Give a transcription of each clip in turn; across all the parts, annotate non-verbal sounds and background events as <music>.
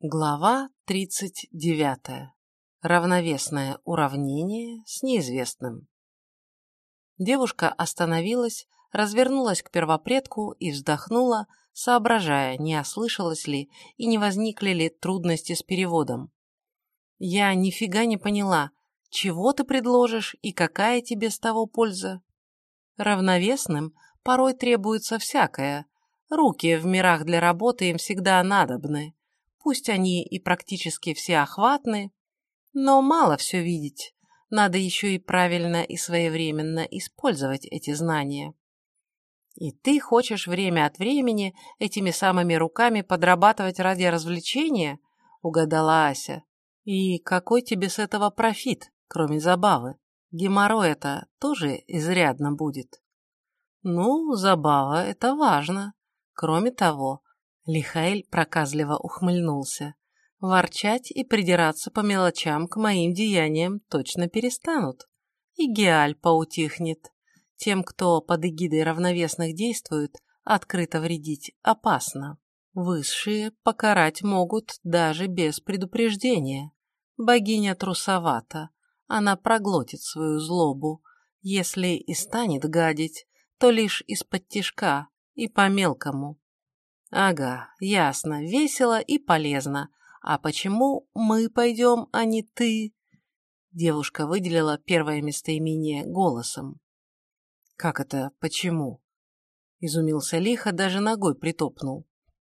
Глава 39. Равновесное уравнение с неизвестным. Девушка остановилась, развернулась к первопредку и вздохнула, соображая, не ослышалась ли и не возникли ли трудности с переводом. «Я нифига не поняла, чего ты предложишь и какая тебе с того польза?» Равновесным порой требуется всякое. Руки в мирах для работы им всегда надобны Пусть они и практически всеохватны, но мало все видеть. Надо еще и правильно и своевременно использовать эти знания. И ты хочешь время от времени этими самыми руками подрабатывать ради развлечения? Угадала Ася. И какой тебе с этого профит, кроме забавы? Геморрой это тоже изрядно будет. Ну, забава – это важно. Кроме того, Лихаэль проказливо ухмыльнулся. Ворчать и придираться по мелочам к моим деяниям точно перестанут. И Геаль поутихнет. Тем, кто под эгидой равновесных действует, открыто вредить опасно. Высшие покарать могут даже без предупреждения. Богиня трусовата. Она проглотит свою злобу. Если и станет гадить, то лишь из-под тишка и по-мелкому. Ага, ясно, весело и полезно. А почему мы пойдем, а не ты? Девушка выделила первое местоимение голосом. Как это почему? Изумился лихо, даже ногой притопнул.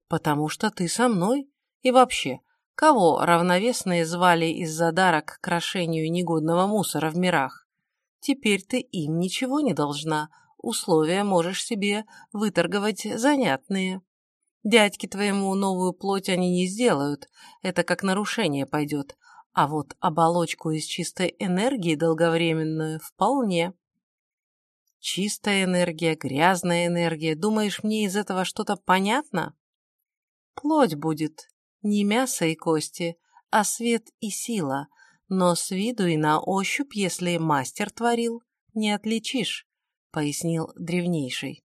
Потому что ты со мной. И вообще, кого равновесные звали из-за дарок к крошению негодного мусора в мирах? Теперь ты им ничего не должна, условия можешь себе выторговать занятные. Дядьке твоему новую плоть они не сделают, это как нарушение пойдет, а вот оболочку из чистой энергии долговременную вполне. Чистая энергия, грязная энергия, думаешь, мне из этого что-то понятно? Плоть будет, не мясо и кости, а свет и сила, но с виду и на ощупь, если мастер творил, не отличишь, пояснил древнейший.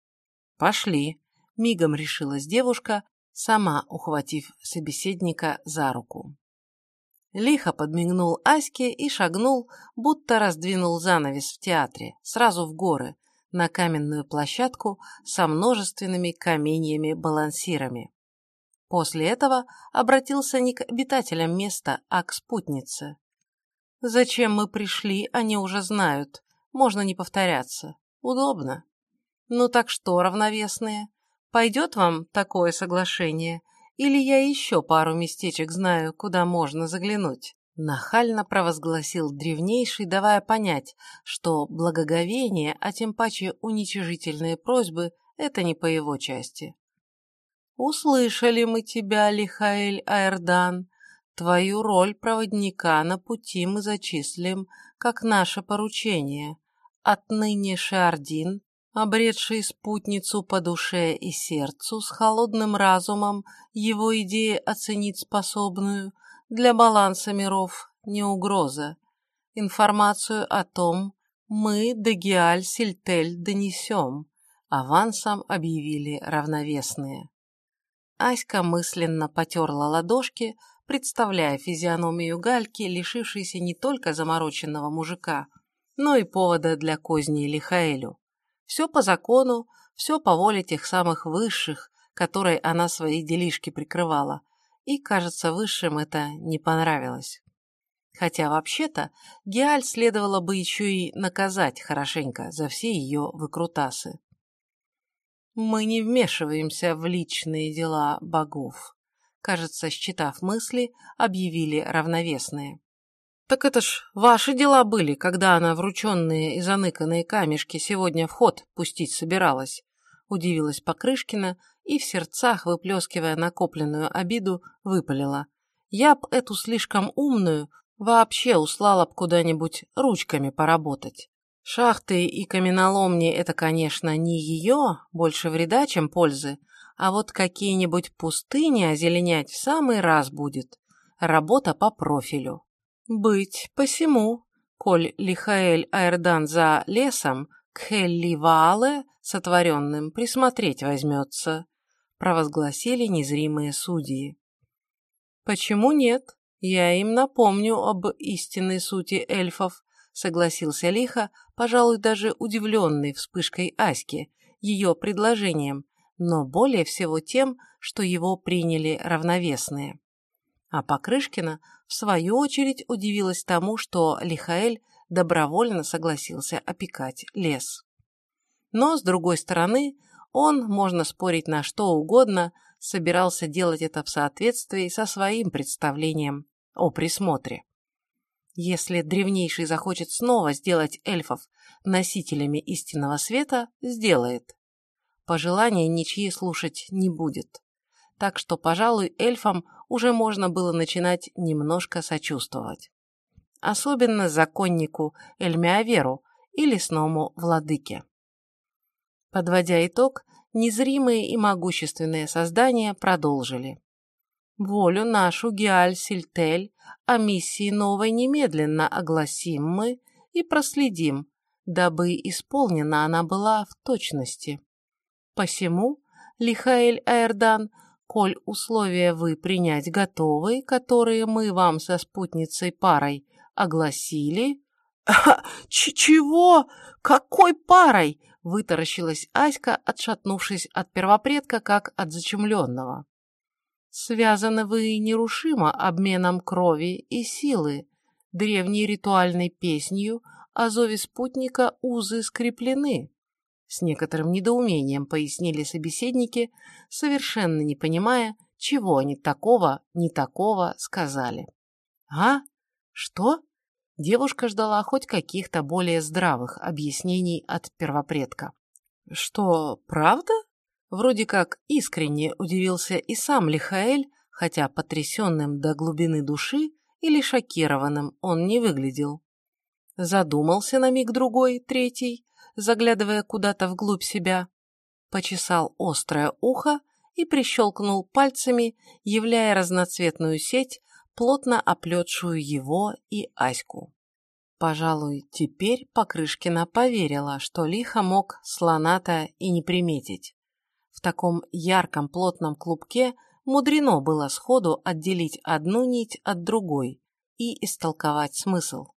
Пошли, мигом решилась девушка, сама ухватив собеседника за руку. Лихо подмигнул Аське и шагнул, будто раздвинул занавес в театре, сразу в горы, на каменную площадку со множественными каменьями-балансирами. После этого обратился не к обитателям места, а к спутнице. «Зачем мы пришли, они уже знают. Можно не повторяться. Удобно. Ну так что, равновесные, Пойдет вам такое соглашение? Или я еще пару местечек знаю, куда можно заглянуть?» Нахально провозгласил древнейший, давая понять, что благоговение, а тем паче уничижительные просьбы – это не по его части. «Услышали мы тебя, Лихаэль Аэрдан. Твою роль проводника на пути мы зачислим, как наше поручение. Отныне Шардин обретший спутницу по душе и сердцу, с холодным разумом его идеи оценить способную, для баланса миров не угроза. Информацию о том мы Дагиаль Сильтель донесем, авансом объявили равновесные. Аська мысленно потерла ладошки, представляя физиономию Гальки, лишившейся не только замороченного мужика, но и повода для козней Лихаэлю. Все по закону, все по воле тех самых высших, которой она свои делишки прикрывала, и, кажется, высшим это не понравилось. Хотя, вообще-то, Геаль следовало бы еще и наказать хорошенько за все ее выкрутасы. «Мы не вмешиваемся в личные дела богов», кажется, считав мысли, объявили равновесные. «Так это ж ваши дела были, когда она врученные и заныканные камешки сегодня в ход пустить собиралась», — удивилась Покрышкина и в сердцах, выплескивая накопленную обиду, выпалила. «Я б эту слишком умную вообще услала б куда-нибудь ручками поработать. Шахты и каменоломни — это, конечно, не ее, больше вреда, чем пользы, а вот какие-нибудь пустыни озеленять в самый раз будет. Работа по профилю». «Быть посему, коль Лихаэль Аэрдан за лесом, к Хелливаале сотворенным присмотреть возьмется», провозгласили незримые судьи. Почему нет? Я им напомню об истинной сути эльфов, согласился Лиха, пожалуй, даже удивленный вспышкой Аськи, ее предложением, но более всего тем, что его приняли равновесные. А Покрышкина, в свою очередь, удивилась тому, что Лихаэль добровольно согласился опекать лес. Но, с другой стороны, он, можно спорить на что угодно, собирался делать это в соответствии со своим представлением о присмотре. Если древнейший захочет снова сделать эльфов носителями истинного света, сделает. Пожелания ничьи слушать не будет. Так что, пожалуй, эльфам уже можно было начинать немножко сочувствовать. Особенно законнику Эльмиаверу и лесному владыке. Подводя итог, незримые и могущественные создания продолжили. Волю нашу Геаль-Сильтель о миссии новой немедленно огласим мы и проследим, дабы исполнена она была в точности. Посему, Лихаэль Аэрдан, коль условия вы принять готовы, которые мы вам со спутницей парой огласили... <laughs> «Чего? Какой парой?» – вытаращилась Аська, отшатнувшись от первопредка, как от зачумленного. «Связаны вы нерушимо обменом крови и силы, древней ритуальной песнью о зове спутника узы скреплены», с некоторым недоумением пояснили собеседники, совершенно не понимая, чего они такого, не такого сказали. «А? Что?» Девушка ждала хоть каких-то более здравых объяснений от первопредка. «Что, правда?» Вроде как искренне удивился и сам Лихаэль, хотя потрясенным до глубины души или шокированным он не выглядел. Задумался на миг-другой, третий, заглядывая куда-то вглубь себя, почесал острое ухо и прищелкнул пальцами, являя разноцветную сеть, плотно оплетшую его и Аську. Пожалуй, теперь Покрышкина поверила, что лихо мог слона-то и не приметить. В таком ярком плотном клубке мудрено было сходу отделить одну нить от другой и истолковать смысл.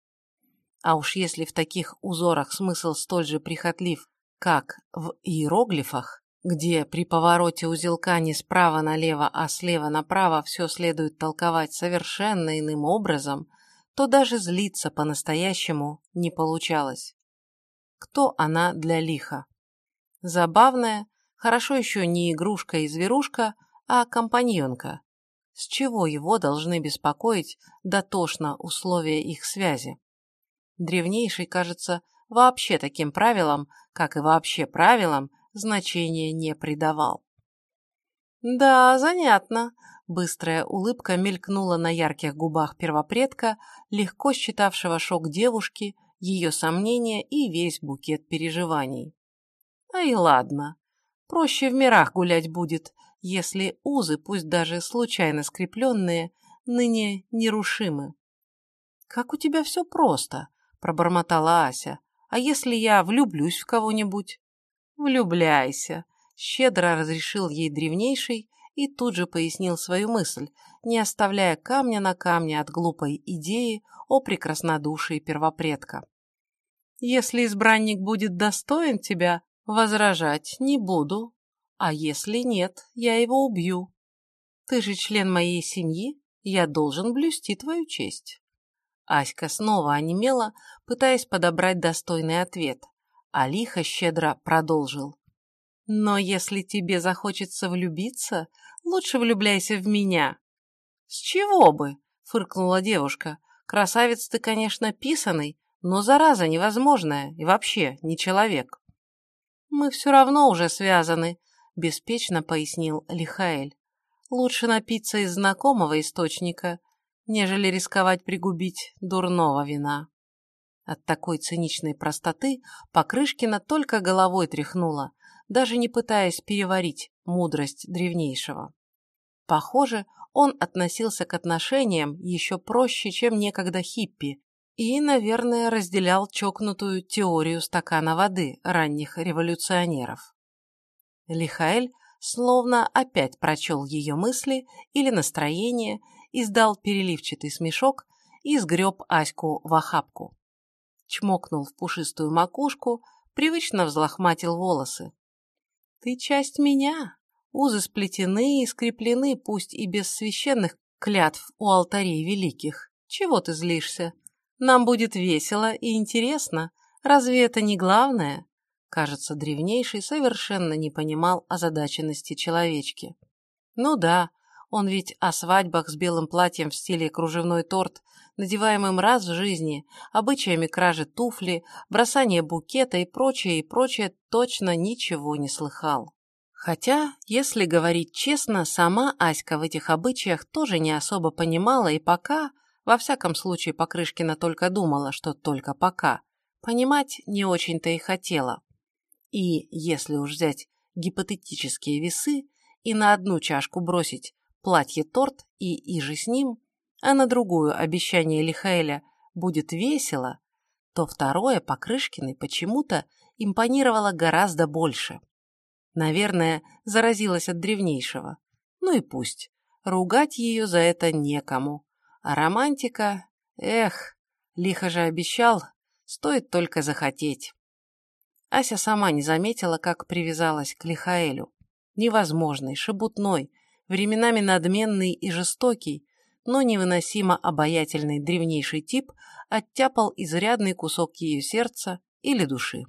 А уж если в таких узорах смысл столь же прихотлив, как в иероглифах, где при повороте узелка не справа налево, а слева направо все следует толковать совершенно иным образом, то даже злиться по-настоящему не получалось. Кто она для лиха? Забавная, хорошо еще не игрушка и зверушка, а компаньонка. С чего его должны беспокоить дотошно условия их связи? Древнейший, кажется, вообще таким правилам, как и вообще правилам, значения не придавал. «Да, занятно», — быстрая улыбка мелькнула на ярких губах первопредка, легко считавшего шок девушки, ее сомнения и весь букет переживаний. «А и ладно. Проще в мирах гулять будет, если узы, пусть даже случайно скрепленные, ныне нерушимы». «Как у тебя все просто», пробормотала Ася. «А если я влюблюсь в кого-нибудь?» «Влюбляйся», — щедро разрешил ей древнейший и тут же пояснил свою мысль, не оставляя камня на камне от глупой идеи о прекраснодушии первопредка. «Если избранник будет достоин тебя, возражать не буду, а если нет, я его убью. Ты же член моей семьи, я должен блюсти твою честь». Аська снова онемела, пытаясь подобрать достойный ответ, а лихо щедро продолжил. «Но если тебе захочется влюбиться, лучше влюбляйся в меня». «С чего бы?» — фыркнула девушка. «Красавец ты, конечно, писанный, но зараза невозможная и вообще не человек». «Мы все равно уже связаны», — беспечно пояснил Лихаэль. «Лучше напиться из знакомого источника, нежели рисковать пригубить дурного вина. От такой циничной простоты Покрышкина только головой тряхнула, даже не пытаясь переварить мудрость древнейшего. Похоже, он относился к отношениям еще проще, чем некогда хиппи, и, наверное, разделял чокнутую теорию стакана воды ранних революционеров. Лихаэль словно опять прочел ее мысли или настроение издал переливчатый смешок и сгреб Аську в охапку. Чмокнул в пушистую макушку, привычно взлохматил волосы. «Ты часть меня. Узы сплетены и скреплены, пусть и без священных клятв у алтарей великих. Чего ты злишься? Нам будет весело и интересно. Разве это не главное?» Кажется, древнейший совершенно не понимал озадаченности человечки. Ну да, он ведь о свадьбах с белым платьем в стиле кружевной торт, надеваемым раз в жизни, обычаями кражи туфли, бросания букета и прочее, и прочее, точно ничего не слыхал. Хотя, если говорить честно, сама Аська в этих обычаях тоже не особо понимала и пока, во всяком случае Покрышкина только думала, что только пока, понимать не очень-то и хотела. И, если уж взять гипотетические весы и на одну чашку бросить платье-торт и иже с ним, а на другую обещание Лихаэля будет весело, то второе Покрышкиной почему-то импонировало гораздо больше. Наверное, заразилась от древнейшего. Ну и пусть. Ругать ее за это некому. А романтика... Эх, лихо же обещал, стоит только захотеть. Ася сама не заметила, как привязалась к Лихаэлю. Невозможный, шебутной, временами надменный и жестокий, но невыносимо обаятельный древнейший тип оттяпал изрядный кусок ее сердца или души.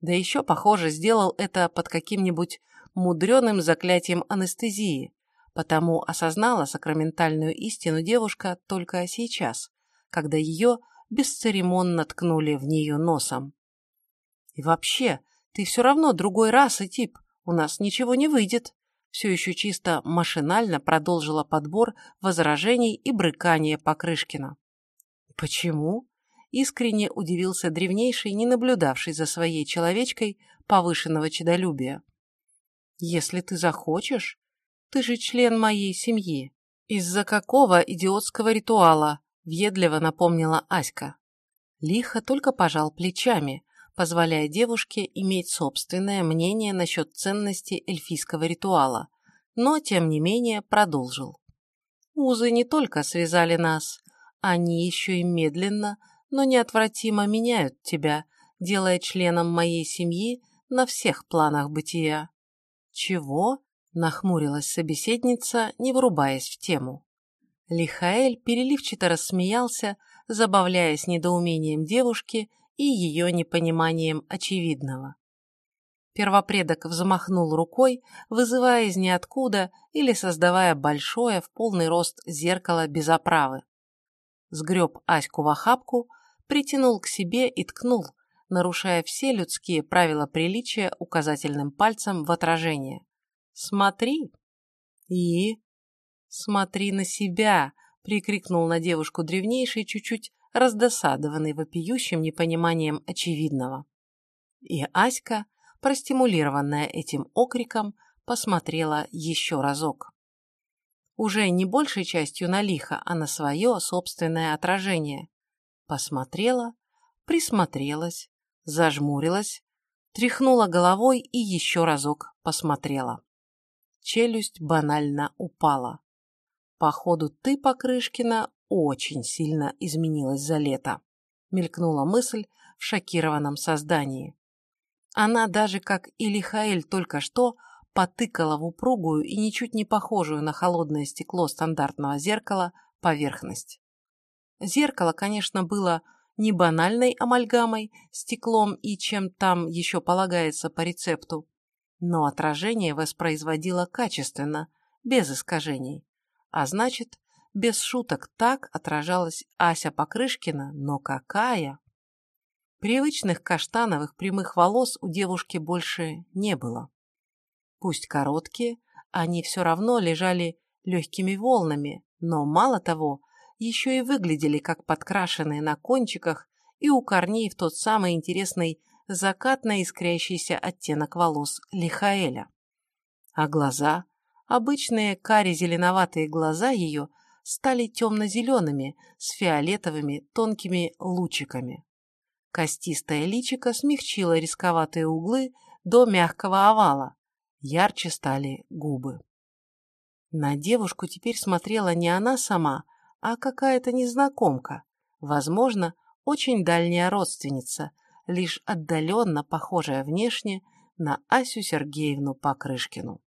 Да еще, похоже, сделал это под каким-нибудь мудреным заклятием анестезии, потому осознала сакраментальную истину девушка только сейчас, когда ее бесцеремонно ткнули в нее носом. И вообще, ты все равно другой расы тип, у нас ничего не выйдет. Все еще чисто машинально продолжила подбор возражений и брыкания Покрышкина. Почему? Искренне удивился древнейший, не наблюдавший за своей человечкой повышенного чедолюбия. Если ты захочешь, ты же член моей семьи. Из-за какого идиотского ритуала? Въедливо напомнила Аська. Лихо только пожал плечами, позволяя девушке иметь собственное мнение насчет ценности эльфийского ритуала, но, тем не менее, продолжил. Узы не только связали нас, они еще и медленно, но неотвратимо меняют тебя, делая членом моей семьи на всех планах бытия. Чего? Нахмурилась собеседница, не врубаясь в тему. Лихаэль переливчато рассмеялся, забавляясь недоумением девушки и ее непониманием очевидного. Первопредок взмахнул рукой, вызывая из ниоткуда или создавая большое в полный рост зеркало без оправы. Сгреб Аську в охапку, притянул к себе и ткнул, нарушая все людские правила приличия указательным пальцем в отражение. «Смотри!» «И?» «Смотри на себя!» — прикрикнул на девушку древнейший, чуть-чуть раздосадованный вопиющим непониманием очевидного. И Аська, простимулированная этим окриком, посмотрела еще разок. Уже не большей частью на лихо, а на свое собственное отражение. Посмотрела, присмотрелась, зажмурилась, тряхнула головой и еще разок посмотрела. Челюсть банально упала. Походу, ты, Покрышкина, очень сильно изменилась за лето, мелькнула мысль в шокированном создании. Она даже, как и Лихаэль только что, потыкала в упругую и ничуть не похожую на холодное стекло стандартного зеркала поверхность. Зеркало, конечно, было не банальной амальгамой, стеклом и чем там еще полагается по рецепту, но отражение воспроизводило качественно, без искажений, а значит, без шуток, так отражалась Ася Покрышкина, но какая! Привычных каштановых прямых волос у девушки больше не было. Пусть короткие, они все равно лежали легкими волнами, но мало того, еще и выглядели как подкрашенные на кончиках и у корней в тот самый интересный закатно искрящийся оттенок волос Лихаэля. А глаза, обычные кари-зеленоватые глаза ее стали темно-зелеными с фиолетовыми тонкими лучиками. Костистое личико смягчило рисковатые углы до мягкого овала, ярче стали губы. На девушку теперь смотрела не она сама, а какая-то незнакомка, возможно, очень дальняя родственница, лишь отдаленно похожая внешне на Асю Сергеевну Покрышкину.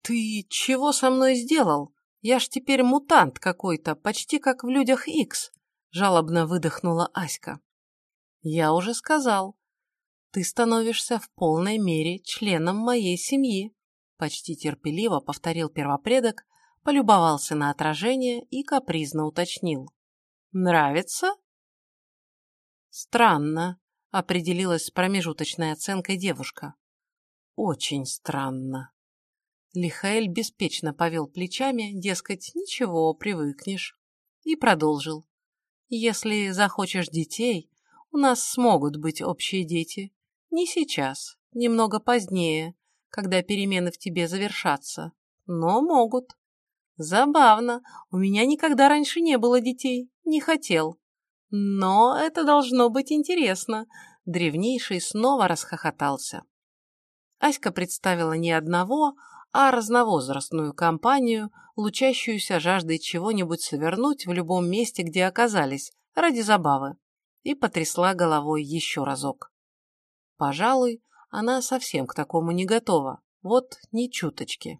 «Ты чего со мной сделал? Я ж теперь мутант какой-то, почти как в «Людях Икс», — жалобно выдохнула Аська. «Я уже сказал. Ты становишься в полной мере членом моей семьи», — почти терпеливо повторил первопредок, полюбовался на отражение и капризно уточнил. «Нравится?» «Странно», — определилась с промежуточной оценкой девушка. «Очень странно». Лихаэль беспечно повел плечами, дескать, ничего, привыкнешь. И продолжил. Если захочешь детей, у нас смогут быть общие дети. Не сейчас, немного позднее, когда перемены в тебе завершатся. Но могут. Забавно, у меня никогда раньше не было детей, не хотел. Но это должно быть интересно. Древнейший снова расхохотался. Аська представила не одного, а разновозрастную компанию, лучащуюся жаждой чего-нибудь совернуть в любом месте, где оказались, ради забавы, и потрясла головой еще разок. Пожалуй, она совсем к такому не готова, вот ни чуточки.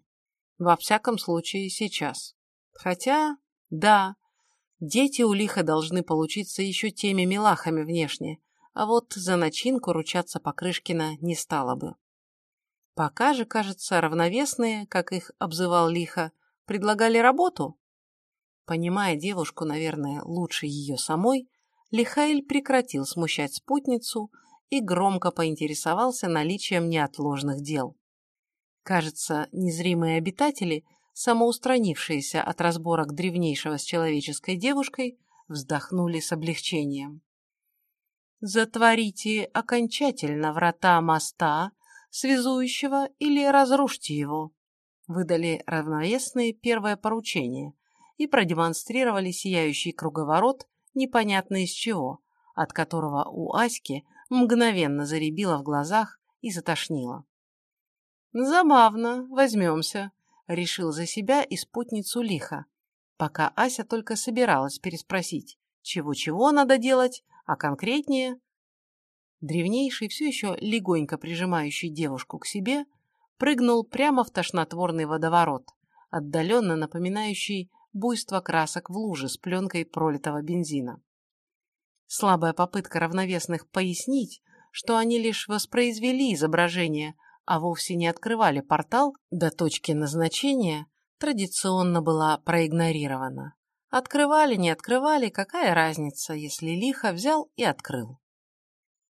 Во всяком случае, сейчас. Хотя, да, дети у лиха должны получиться еще теми милахами внешне, а вот за начинку ручаться Покрышкина не стало бы. Пока же, кажется, равновесные, как их обзывал лихо, предлагали работу. Понимая девушку, наверное, лучше ее самой, Лихаэль прекратил смущать спутницу и громко поинтересовался наличием неотложных дел. Кажется, незримые обитатели, самоустранившиеся от разборок древнейшего с человеческой девушкой, вздохнули с облегчением. «Затворите окончательно врата моста связующего или разрушьте его. Выдали равновесные первое поручение и продемонстрировали сияющий круговорот непонятно из чего, от которого у Аськи мгновенно заребило в глазах и затошнило. «Забавно, возьмемся», — решил за себя и спутницу лихо, пока Ася только собиралась переспросить, чего-чего надо делать, а конкретнее Древнейший, все еще легонько прижимающий девушку к себе, прыгнул прямо в тошнотворный водоворот, отдаленно напоминающий буйство красок в луже с пленкой пролитого бензина. Слабая попытка равновесных пояснить, что они лишь воспроизвели изображение, а вовсе не открывали портал до точки назначения, традиционно была проигнорирована. Открывали, не открывали, какая разница, если лихо взял и открыл.